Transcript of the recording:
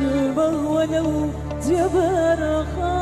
قلبه ولو جبر خاطر